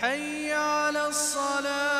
حي على الصلاة.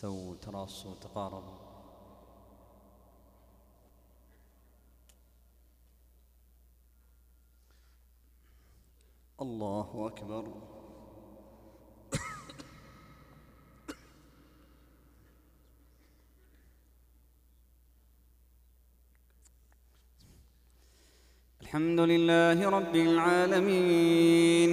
استووا تراصوا تقاربوا الله أكبر. الحمد لله رب العالمين.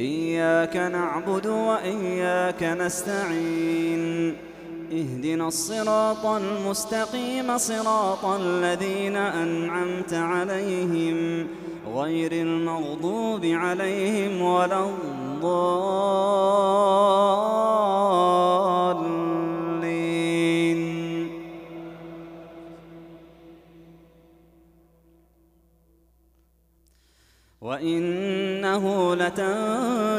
إياك نعبد وإياك نستعين. اهدنا الصراط المستقيم صراط الذين أنعمت عليهم غير المغضوب عليهم ولا الضالين. وإنه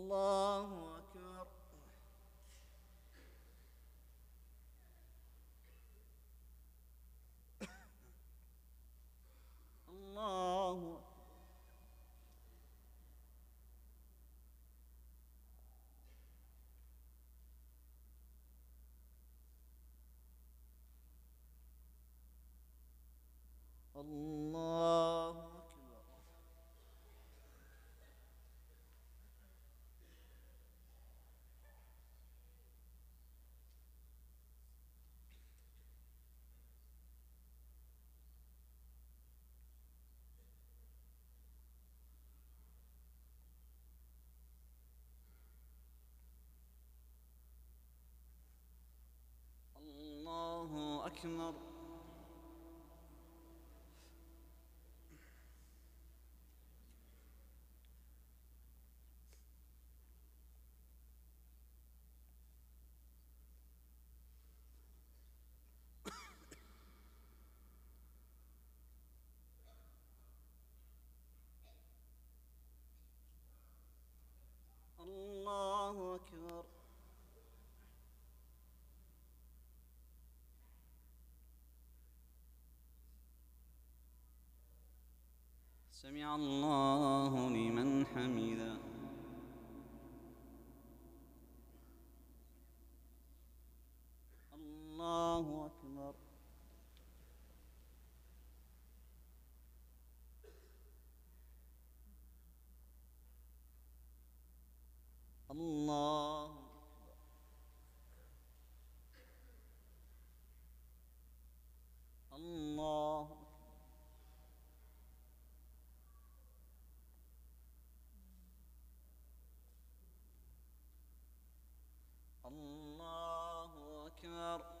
الله الله أكبر الله أكبر الله أكبر سمع الله لمن حمده الله أكبر الله الله الله أكبر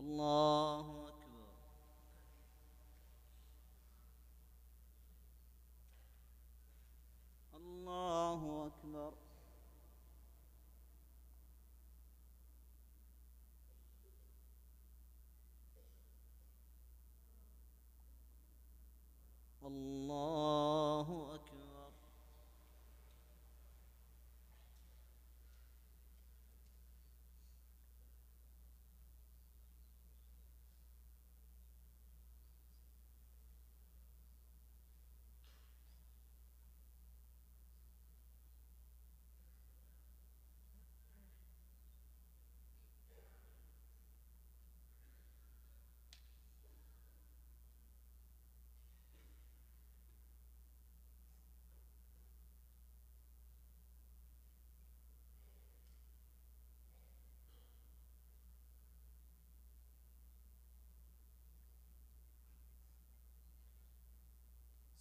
الله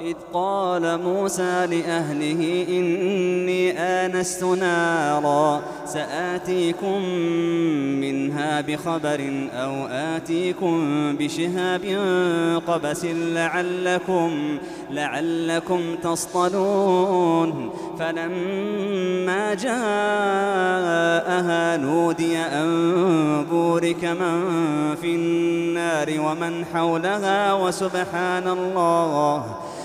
إذ قال موسى لأهله إني آنست نارا سآتيكم منها بخبر أو آتيكم بشهاب قبس لعلكم لعلكم تصطلون فلما جاءها نودي أن بورك من في النار ومن حولها وسبحان الله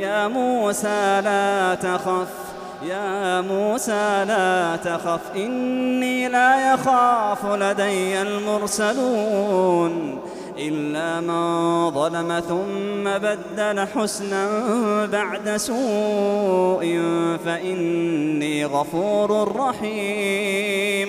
يا موسى لا تخف يا موسى لا تخف إني لا يخاف لدي المرسلون. إلا من ظلم ثم بدل حسنا بعد سوء فإني غفور رحيم.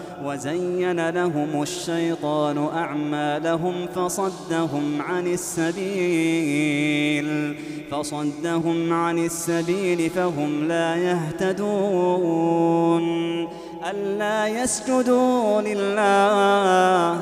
وزين لهم الشيطان أعمالهم فصدهم عن السبيل فصدهم عن السبيل فهم لا يهتدون ألا يسجدوا لله.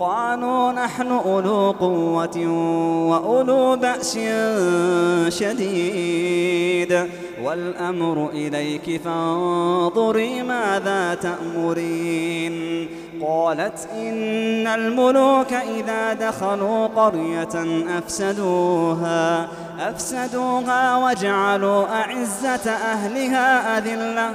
قالوا نحن أولو قوة وأولو بأس شديد. والأمر إليك فانظري ماذا تأمرين. قالت إن الملوك إذا دخلوا قرية أفسدوها أفسدوها وجعلوا أعزة أهلها أذلة.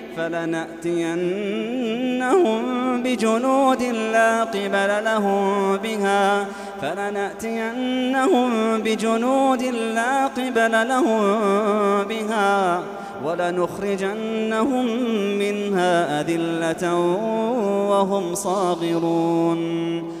فلنأتينهم بجنود لا قبل لهم بها. فلنأتينهم بجنود لا قبل لهم بها. ولنخرجنهم منها أذلة وهم صاغرون.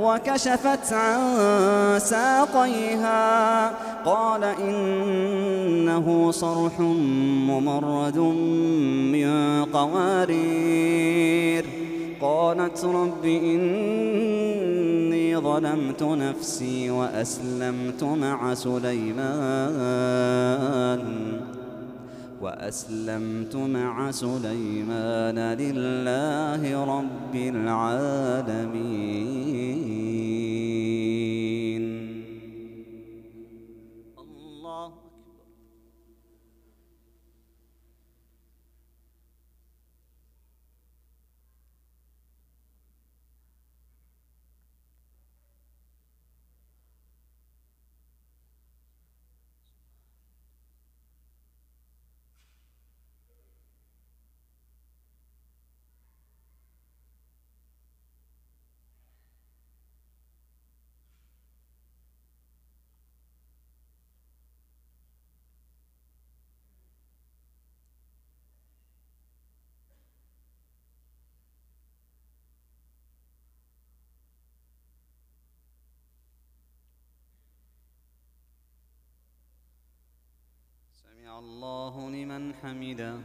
وكشفت عن ساقيها. قال إنه صرح ممرد من قوارير. قالت رب إني ظلمت نفسي وأسلمت مع سليمان. وأسلمت مع سليمان لله رب العالمين. الله لمن حمده.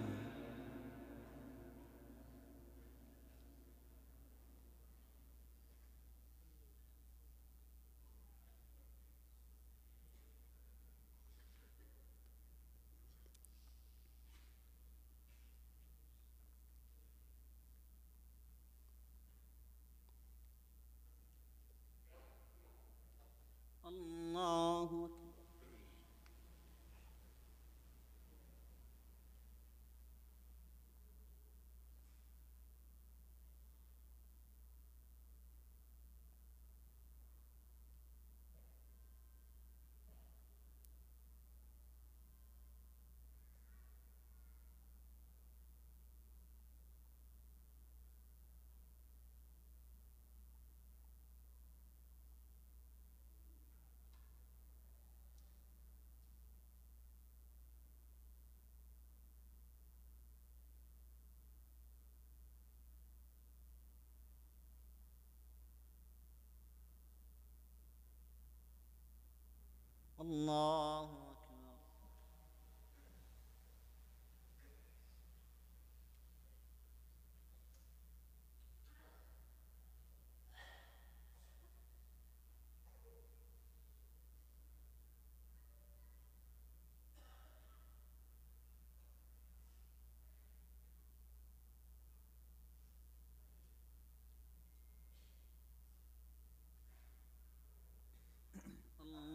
الله أكبر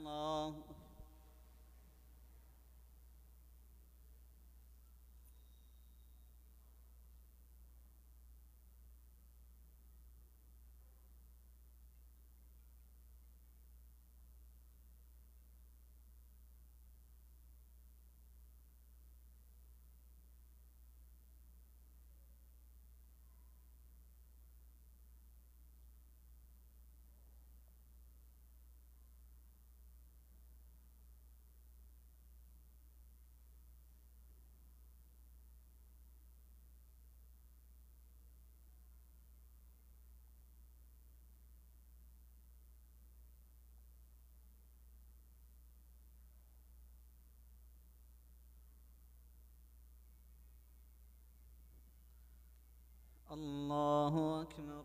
الله الله أكبر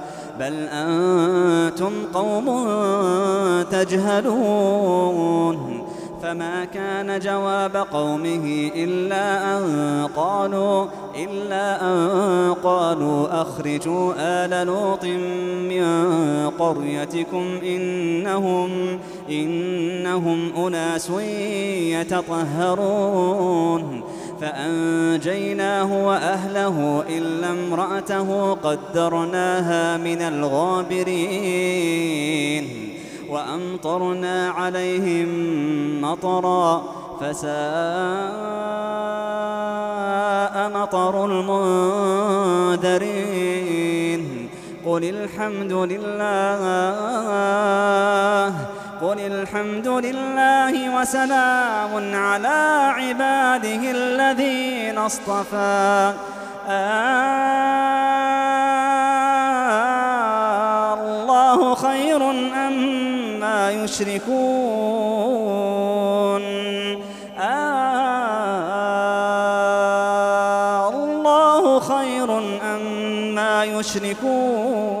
بل أنتم قوم تجهلون فما كان جواب قومه إلا أن قالوا إلا أن قالوا أخرجوا آل لوط من قريتكم إنهم إنهم أناس يتطهرون فأنجيناه وأهله إلا امرأته قدرناها من الغابرين وأمطرنا عليهم مطرا فساء مطر المنذرين قل الحمد لله قل الحمد لله وسلام على عباده الذين اصطفى. الله خير أما ما يشركون؟ الله خير أما ما يشركون؟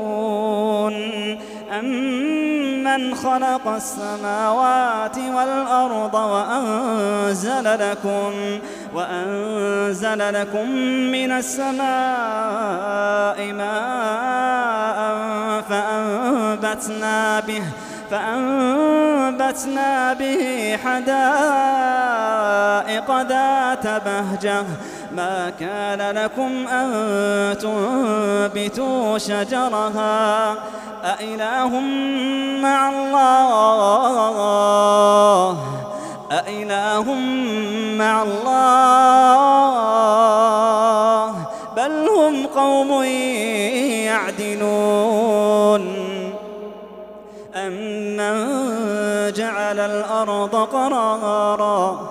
أمن خلق السماوات والأرض وأنزل لكم وأنزل لكم من السماء ماء فأنبتنا به فأنبتنا به حدائق ذات بهجة ما كان لكم أن تنبتوا شجرها أإله مع الله؟ أإله مع الله؟ بل هم قوم يعدلون. أمن جعل الأرض قرارا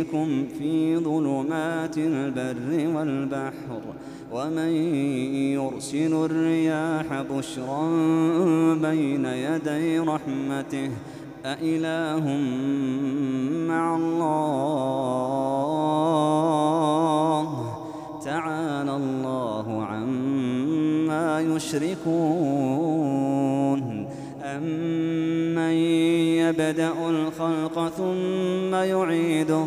يهديكم في ظلمات البر والبحر ومن يرسل الرياح بشرا بين يدي رحمته أإله مع الله؟ تعالى الله عما يشركون. أمن يبدأ الخلق ثم يعيده؟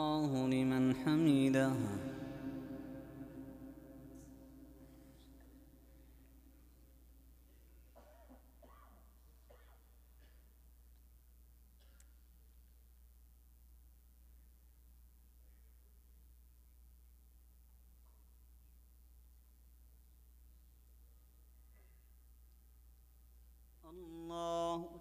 الله لمن حمده. الله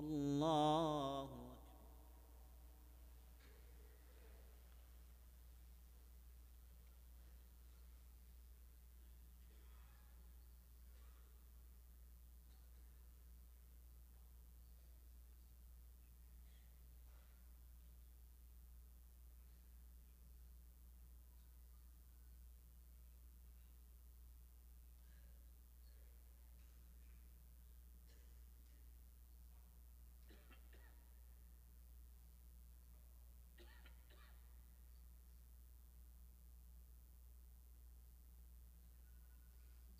الله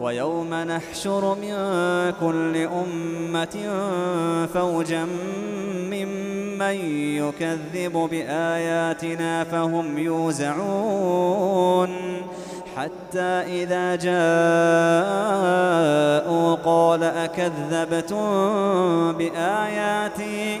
ويوم نحشر من كل أمة فوجا ممن يكذب بآياتنا فهم يوزعون. حتى إذا جاءوا قال أكذبتم بآياتي؟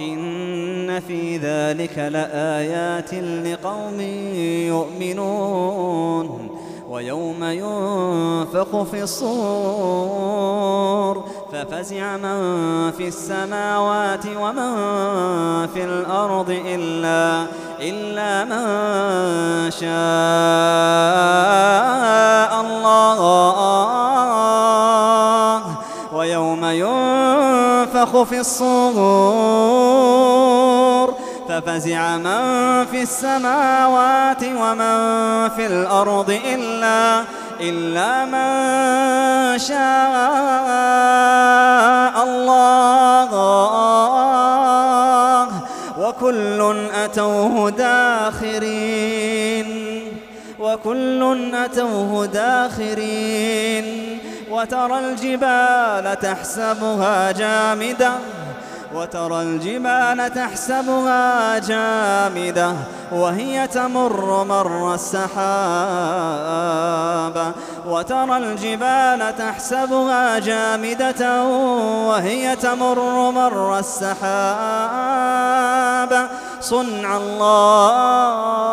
إن في ذلك لآيات لقوم يؤمنون ويوم ينفخ في الصور ففزع من في السماوات ومن في الأرض إلا إلا من شاء الله. ويوم ينفخ في الصور. ففزع من في السماوات ومن في الأرض إلا إلا من شاء الله. وكل أتوه داخرين. وكل أتوه داخرين. وترى الجبال تحسبها جامدة وترى الجبال تحسبها جامدة وهي تمر مر السحاب. وترى الجبال تحسبها جامدة وهي تمر مر السحاب. صنع الله.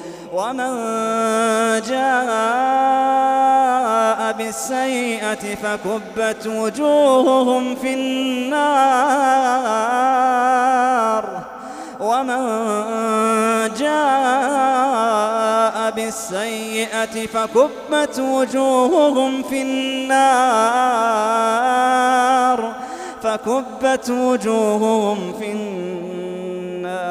ومن جاء بالسيئة فكبت وجوههم في النار. ومن جاء بالسيئة فكبت وجوههم في النار. فكبت وجوههم في النار.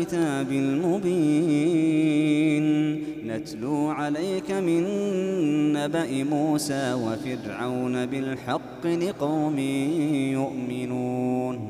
الكتاب المبين. نتلو عليك من نبأ موسى وفرعون بالحق لقوم يؤمنون.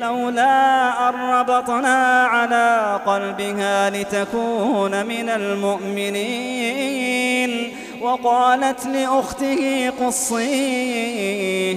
لولا أن ربطنا على قلبها لتكون من المؤمنين. وقالت لأخته قصيه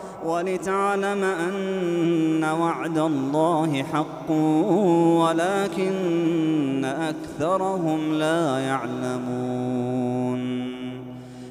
ولتعلم أن وعد الله حق ولكن أكثرهم لا يعلمون.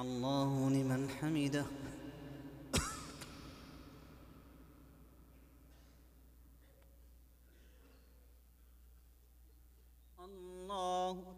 الله لمن حمده. الله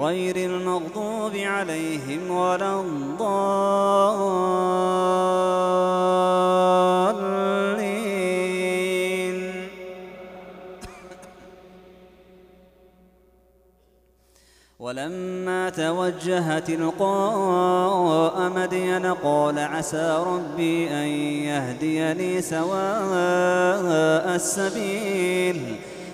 غير المغضوب عليهم ولا الضالين. ولما توجه تلقاء مدين قال عسى ربي أن يهديني سواء السبيل.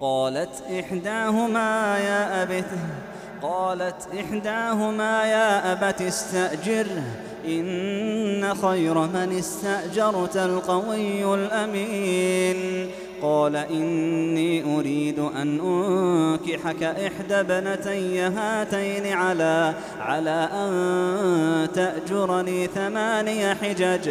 قالت إحداهما يا أبت قالت إحداهما يا أبت استأجره إن خير من استأجرت القوي الأمين. قال إني أريد أن أنكحك إحدى ابنتي هاتين على على أن تأجرني ثماني حجج.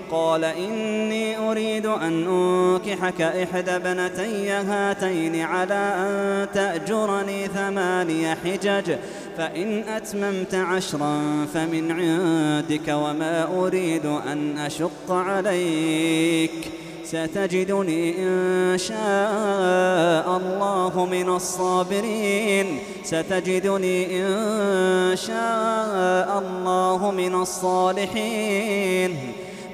قال إني أريد أن أنكحك إحدى ابنتي هاتين على أن تأجرني ثماني حجج فإن أتممت عشرا فمن عندك وما أريد أن أشق عليك. ستجدني إن شاء الله من الصابرين. ستجدني إن شاء الله من الصالحين.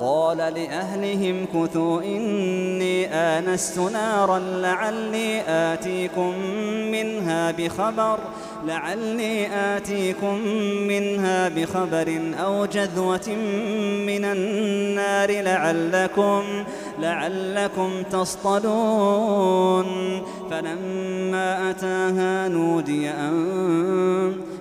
قال لأهلهم كثوا إني آنست نارا لعلي آتيكم منها بخبر لعلي آتيكم منها بخبر أو جذوة من النار لعلكم لعلكم تصطلون. فلما أتاها نودي أن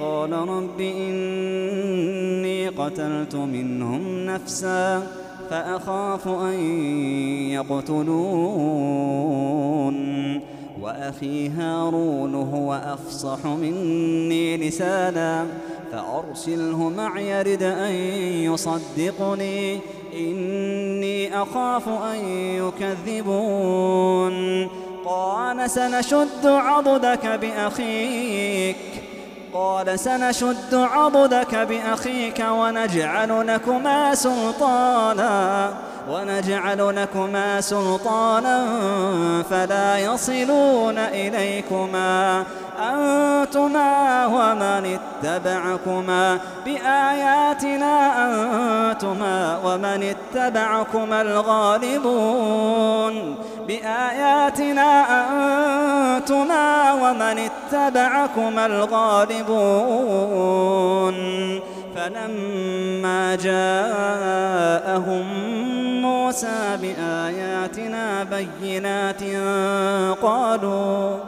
قال رب إني قتلت منهم نفسا فأخاف أن يقتلون. وأخي هارون هو أفصح مني لسانا فأرسله معي رد أن يصدقني. إني أخاف أن يكذبون. قال سنشد عضدك بأخيك. قال سنشد عضدك بأخيك ونجعل لكما سلطانا ونجعل لكما سلطانا فلا يصلون إليكما. أنتما ومن اتبعكما بآياتنا أنتما ومن اتبعكما الغالبون. بآياتنا أنتما ومن اتبعكما الغالبون فلما جاءهم موسى بآياتنا بينات قالوا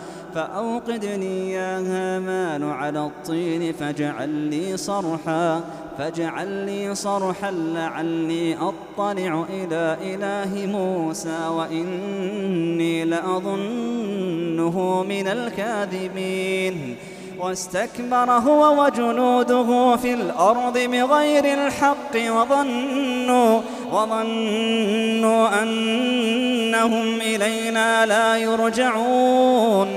فأوقد لي يا هامان على الطين فاجعل لي صرحا فاجعل لي صرحا لعلي أطلع إلى إله موسى وإني لأظنه من الكاذبين. واستكبر هو وجنوده في الأرض بغير الحق وظنوا وظنوا أنهم إلينا لا يرجعون.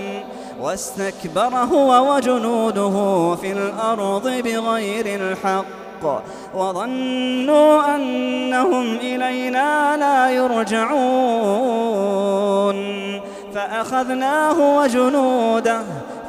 واستكبر هو وجنوده في الأرض بغير الحق وظنوا أنهم إلينا لا يرجعون. فأخذناه وجنوده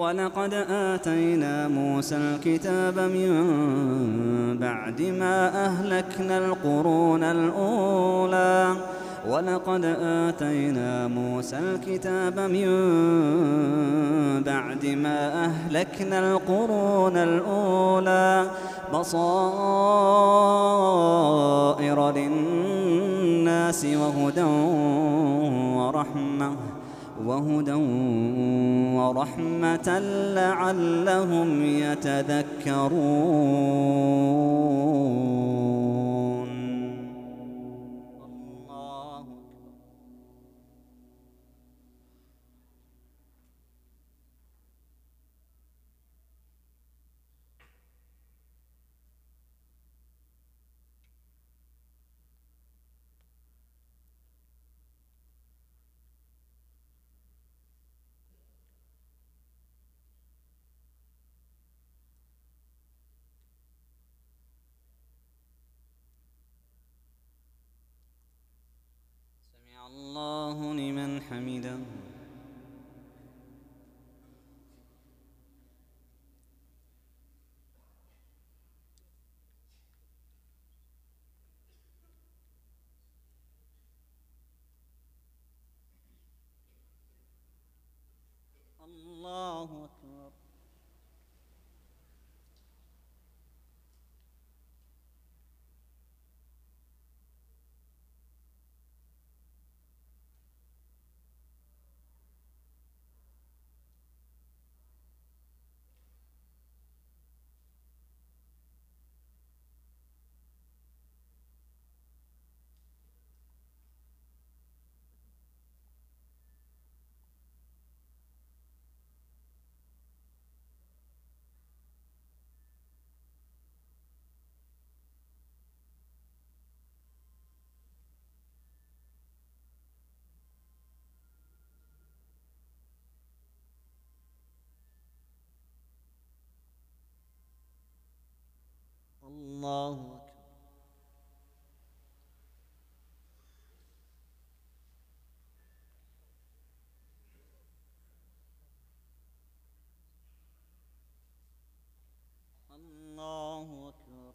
ولقد آتينا موسى الكتاب من بعد ما أهلكنا القرون الأولى. ولقد آتينا موسى الكتاب من بعد ما أهلكنا القرون الأولى. بصائر للناس وهدى ورحمة. وهدى ورحمة لعلهم يتذكرون الله سمع الله لمن حمده الله أكبر الله أكبر الله أكبر